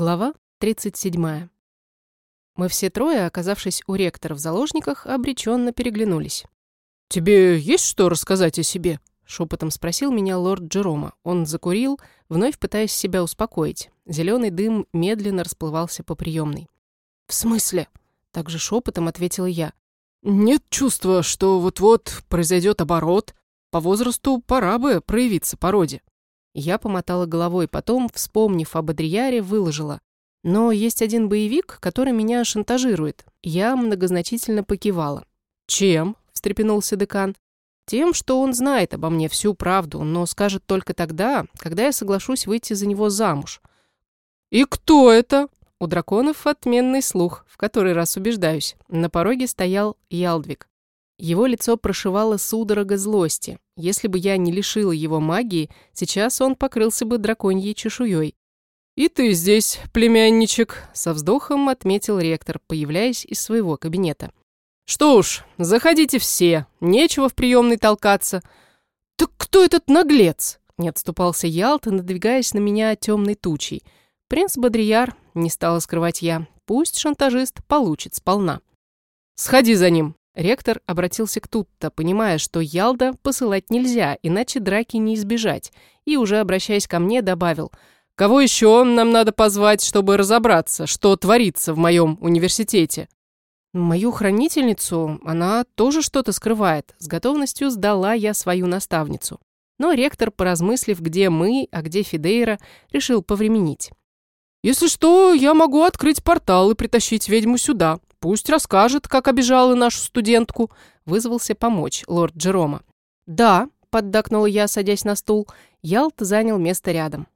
Глава 37. Мы все трое, оказавшись у ректора в заложниках, обреченно переглянулись. «Тебе есть что рассказать о себе?» — шепотом спросил меня лорд Джерома. Он закурил, вновь пытаясь себя успокоить. Зеленый дым медленно расплывался по приемной. «В смысле?» — также шепотом ответила я. «Нет чувства, что вот-вот произойдет оборот. По возрасту пора бы проявиться породе». Я помотала головой, потом, вспомнив об Адрияре, выложила. Но есть один боевик, который меня шантажирует. Я многозначительно покивала. «Чем?» – встрепенулся декан. «Тем, что он знает обо мне всю правду, но скажет только тогда, когда я соглашусь выйти за него замуж». «И кто это?» У драконов отменный слух, в который раз убеждаюсь. На пороге стоял Ялдвиг. Его лицо прошивало судорога злости. Если бы я не лишила его магии, сейчас он покрылся бы драконьей чешуей. «И ты здесь, племянничек», — со вздохом отметил ректор, появляясь из своего кабинета. «Что уж, заходите все, нечего в приемной толкаться». «Так кто этот наглец?» — не отступался Ялта, надвигаясь на меня темной тучей. «Принц Бодрияр», — не стала скрывать я, — «пусть шантажист получит сполна». «Сходи за ним», Ректор обратился к Тутта, понимая, что Ялда посылать нельзя, иначе драки не избежать, и уже обращаясь ко мне, добавил «Кого еще нам надо позвать, чтобы разобраться, что творится в моем университете?» Мою хранительницу, она тоже что-то скрывает. С готовностью сдала я свою наставницу. Но ректор, поразмыслив, где мы, а где Фидейра, решил повременить. «Если что, я могу открыть портал и притащить ведьму сюда», Пусть расскажет, как обижала нашу студентку», — вызвался помочь лорд Джерома. «Да», — поддакнула я, садясь на стул. Ялт занял место рядом.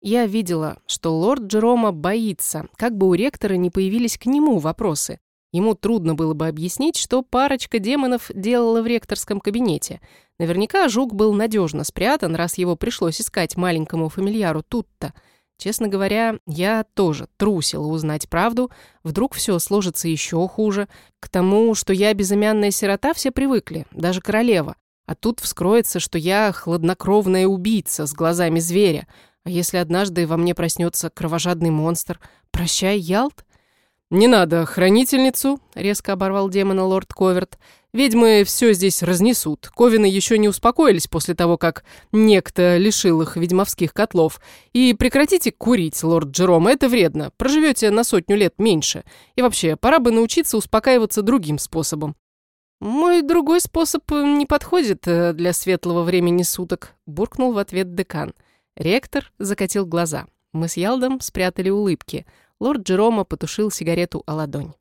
Я видела, что лорд Джерома боится, как бы у ректора не появились к нему вопросы. Ему трудно было бы объяснить, что парочка демонов делала в ректорском кабинете. Наверняка жук был надежно спрятан, раз его пришлось искать маленькому фамильяру тут-то — Честно говоря, я тоже трусила узнать правду, вдруг все сложится еще хуже. К тому, что я безымянная сирота, все привыкли, даже королева. А тут вскроется, что я хладнокровная убийца с глазами зверя. А если однажды во мне проснется кровожадный монстр? Прощай, Ялт? «Не надо хранительницу», — резко оборвал демона лорд Коверт. «Ведьмы все здесь разнесут. Ковины еще не успокоились после того, как некто лишил их ведьмовских котлов. И прекратите курить, лорд Джером, это вредно. Проживете на сотню лет меньше. И вообще, пора бы научиться успокаиваться другим способом». «Мой другой способ не подходит э, для светлого времени суток», — буркнул в ответ декан. Ректор закатил глаза. Мы с Ялдом спрятали улыбки — лорд Джерома потушил сигарету о ладонь.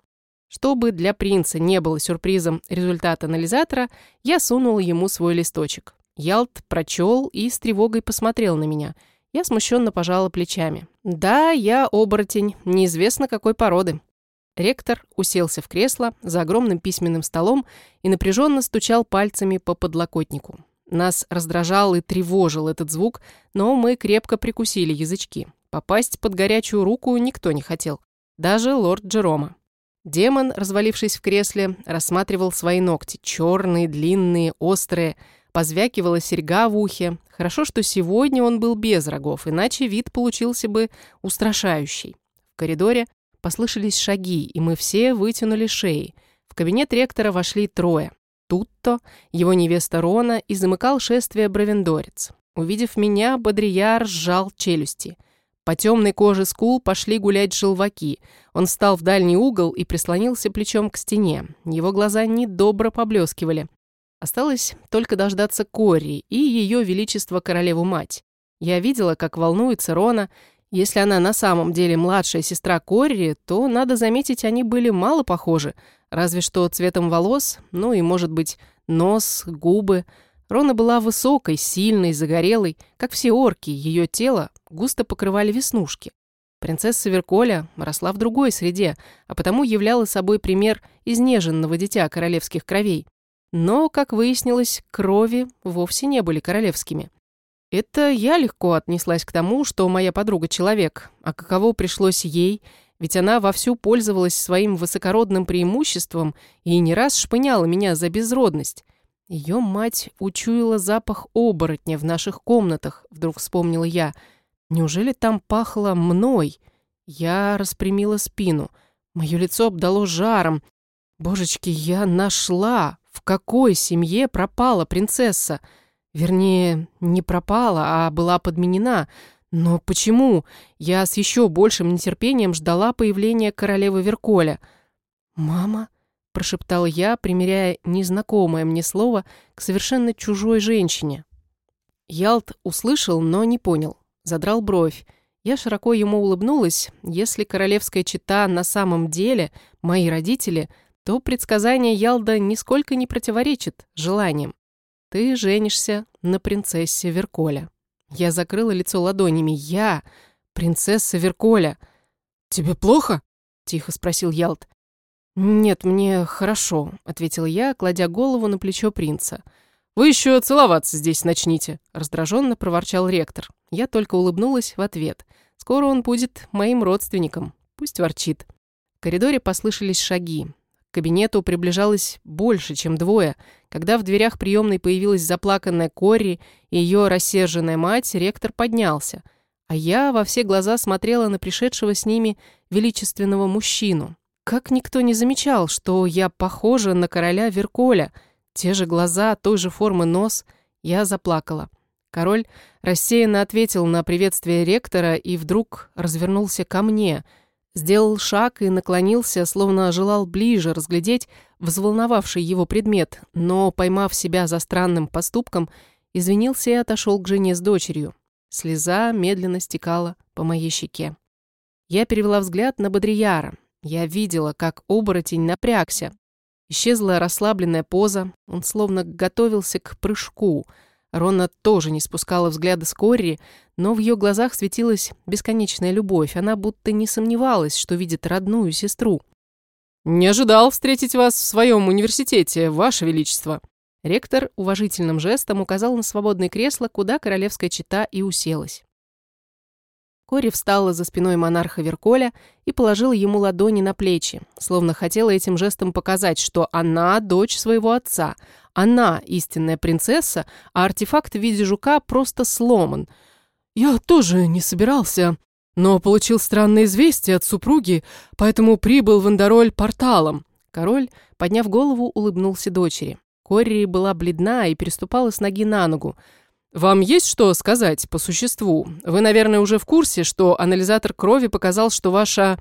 Чтобы для принца не было сюрпризом результат анализатора, я сунул ему свой листочек. Ялт прочел и с тревогой посмотрел на меня. Я смущенно пожала плечами. «Да, я оборотень, неизвестно какой породы». Ректор уселся в кресло за огромным письменным столом и напряженно стучал пальцами по подлокотнику. Нас раздражал и тревожил этот звук, но мы крепко прикусили язычки. Попасть под горячую руку никто не хотел, даже лорд Джерома. Демон, развалившись в кресле, рассматривал свои ногти, черные, длинные, острые, позвякивала серьга в ухе. Хорошо, что сегодня он был без рогов, иначе вид получился бы устрашающий. В коридоре послышались шаги, и мы все вытянули шеи. В кабинет ректора вошли трое. Тут-то его невеста Рона и замыкал шествие Бравендорец. Увидев меня, Бодрияр сжал челюсти. По темной коже скул пошли гулять желваки. Он встал в дальний угол и прислонился плечом к стене. Его глаза недобро поблескивали. Осталось только дождаться Кори и ее величество королеву-мать. Я видела, как волнуется Рона. Если она на самом деле младшая сестра Кори, то, надо заметить, они были мало похожи. Разве что цветом волос, ну и, может быть, нос, губы – Рона была высокой, сильной, загорелой, как все орки, ее тело густо покрывали веснушки. Принцесса Верколя росла в другой среде, а потому являла собой пример изнеженного дитя королевских кровей. Но, как выяснилось, крови вовсе не были королевскими. Это я легко отнеслась к тому, что моя подруга человек, а каково пришлось ей, ведь она вовсю пользовалась своим высокородным преимуществом и не раз шпыняла меня за безродность. Ее мать учуяла запах оборотня в наших комнатах, вдруг вспомнила я. Неужели там пахло мной? Я распрямила спину. Мое лицо обдало жаром. Божечки, я нашла, в какой семье пропала принцесса. Вернее, не пропала, а была подменена. Но почему? Я с еще большим нетерпением ждала появления королевы Верколя. «Мама?» – прошептал я, примеряя незнакомое мне слово к совершенно чужой женщине. Ялт услышал, но не понял. Задрал бровь. Я широко ему улыбнулась. Если королевская чита на самом деле мои родители, то предсказание Ялда нисколько не противоречит желаниям. Ты женишься на принцессе Верколя. Я закрыла лицо ладонями. Я принцесса Верколя. Тебе плохо? Тихо спросил Ялт. «Нет, мне хорошо», — ответил я, кладя голову на плечо принца. «Вы еще целоваться здесь начните», — раздраженно проворчал ректор. Я только улыбнулась в ответ. Скоро он будет моим родственником. Пусть ворчит. В коридоре послышались шаги. Кабинету приближалось больше, чем двое. Когда в дверях приемной появилась заплаканная Кори и ее рассерженная мать, ректор поднялся. А я во все глаза смотрела на пришедшего с ними величественного мужчину. Как никто не замечал, что я похожа на короля Верколя. Те же глаза, той же формы нос. Я заплакала. Король рассеянно ответил на приветствие ректора и вдруг развернулся ко мне. Сделал шаг и наклонился, словно желал ближе разглядеть взволновавший его предмет, но, поймав себя за странным поступком, извинился и отошел к жене с дочерью. Слеза медленно стекала по моей щеке. Я перевела взгляд на Бодрияра. Я видела, как оборотень напрягся. Исчезла расслабленная поза, он словно готовился к прыжку — Рона тоже не спускала взгляда с Корри, но в ее глазах светилась бесконечная любовь. Она будто не сомневалась, что видит родную сестру. «Не ожидал встретить вас в своем университете, Ваше Величество!» Ректор уважительным жестом указал на свободное кресло, куда королевская чита и уселась. Кори встала за спиной монарха Верколя и положила ему ладони на плечи, словно хотела этим жестом показать, что она дочь своего отца, она истинная принцесса, а артефакт в виде жука просто сломан. «Я тоже не собирался, но получил странное известие от супруги, поэтому прибыл в Андороль порталом». Король, подняв голову, улыбнулся дочери. Кори была бледна и переступала с ноги на ногу, «Вам есть что сказать по существу? Вы, наверное, уже в курсе, что анализатор крови показал, что ваша...»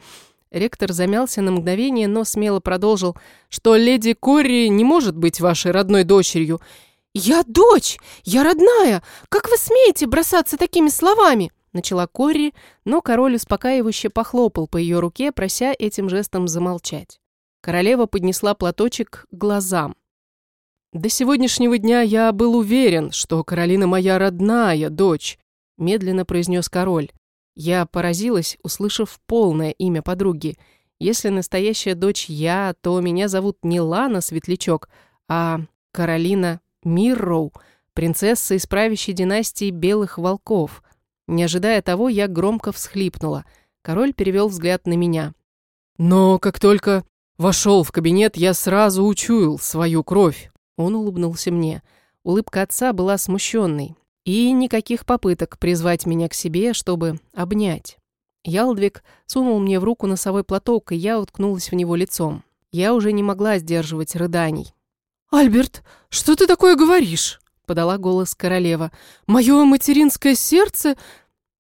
Ректор замялся на мгновение, но смело продолжил, что леди Кори не может быть вашей родной дочерью. «Я дочь! Я родная! Как вы смеете бросаться такими словами?» Начала Кори, но король успокаивающе похлопал по ее руке, прося этим жестом замолчать. Королева поднесла платочек к глазам. «До сегодняшнего дня я был уверен, что Каролина моя родная дочь», медленно произнес король. Я поразилась, услышав полное имя подруги. Если настоящая дочь я, то меня зовут не Лана Светлячок, а Каролина Мирроу, принцесса из правящей династии Белых Волков. Не ожидая того, я громко всхлипнула. Король перевел взгляд на меня. «Но как только вошел в кабинет, я сразу учуял свою кровь. Он улыбнулся мне. Улыбка отца была смущенной. И никаких попыток призвать меня к себе, чтобы обнять. Ялдвиг сунул мне в руку носовой платок, и я уткнулась в него лицом. Я уже не могла сдерживать рыданий. «Альберт, что ты такое говоришь?» — подала голос королева. «Мое материнское сердце...»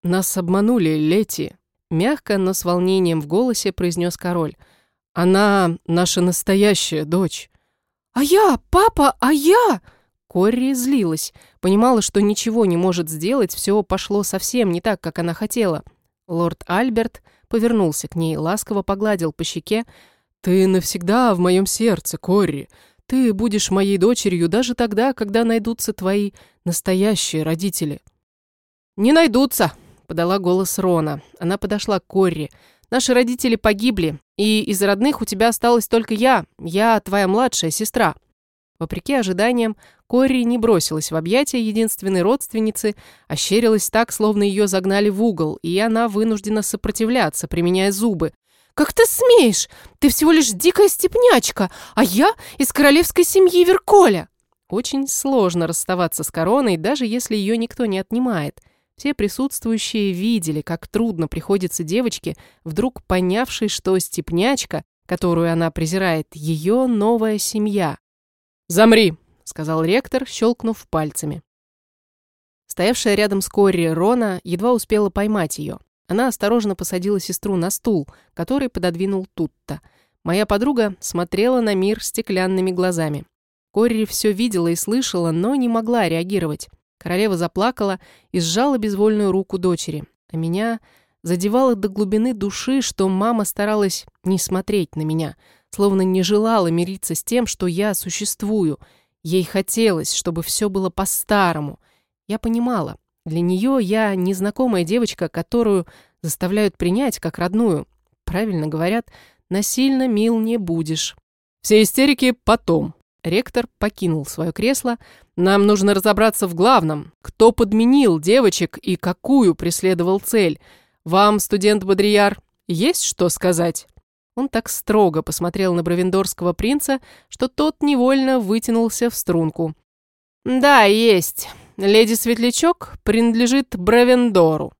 «Нас обманули, Лети», — мягко, но с волнением в голосе произнес король. «Она наша настоящая дочь. «А я, папа, а я!» Корри злилась, понимала, что ничего не может сделать, все пошло совсем не так, как она хотела. Лорд Альберт повернулся к ней, ласково погладил по щеке. «Ты навсегда в моем сердце, Корри. Ты будешь моей дочерью даже тогда, когда найдутся твои настоящие родители». «Не найдутся», — подала голос Рона. Она подошла к Корри. Наши родители погибли, и из родных у тебя осталась только я. Я твоя младшая сестра». Вопреки ожиданиям, Кори не бросилась в объятия единственной родственницы, ощерилась так, словно ее загнали в угол, и она вынуждена сопротивляться, применяя зубы. «Как ты смеешь? Ты всего лишь дикая степнячка, а я из королевской семьи Верколя!» Очень сложно расставаться с короной, даже если ее никто не отнимает. Все присутствующие видели, как трудно приходится девочке, вдруг понявшей, что степнячка, которую она презирает, ее новая семья. «Замри!» — сказал ректор, щелкнув пальцами. Стоявшая рядом с Корри Рона едва успела поймать ее. Она осторожно посадила сестру на стул, который пододвинул Тутта. Моя подруга смотрела на мир стеклянными глазами. Корри все видела и слышала, но не могла реагировать. Королева заплакала и сжала безвольную руку дочери. А меня задевало до глубины души, что мама старалась не смотреть на меня, словно не желала мириться с тем, что я существую. Ей хотелось, чтобы все было по-старому. Я понимала, для нее я незнакомая девочка, которую заставляют принять как родную. Правильно говорят, насильно мил не будешь. Все истерики потом. Ректор покинул свое кресло. Нам нужно разобраться в главном. Кто подменил девочек и какую преследовал цель? Вам, студент Бодрияр, есть что сказать? Он так строго посмотрел на бровендорского принца, что тот невольно вытянулся в струнку. «Да, есть. Леди Светлячок принадлежит Бравендору».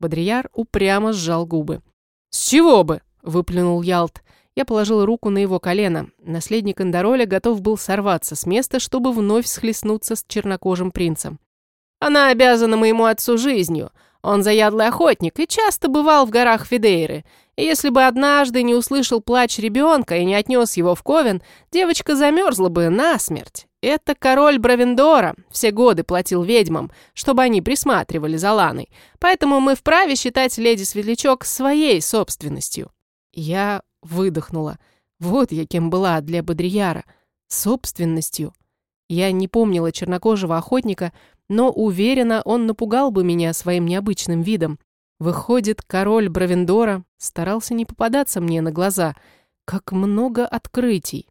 Бодрияр упрямо сжал губы. «С чего бы?» — выплюнул Ялт. Я положил руку на его колено. Наследник Андороля готов был сорваться с места, чтобы вновь схлестнуться с чернокожим принцем. «Она обязана моему отцу жизнью. Он заядлый охотник и часто бывал в горах Фидейры. И если бы однажды не услышал плач ребенка и не отнес его в Ковен, девочка замерзла бы насмерть. Это король Бравендора все годы платил ведьмам, чтобы они присматривали за Ланой, поэтому мы вправе считать леди Светлячок своей собственностью». Я выдохнула. Вот я кем была для Бодрияра. Собственностью. Я не помнила чернокожего охотника, но уверена, он напугал бы меня своим необычным видом. Выходит, король Бравендора старался не попадаться мне на глаза. Как много открытий.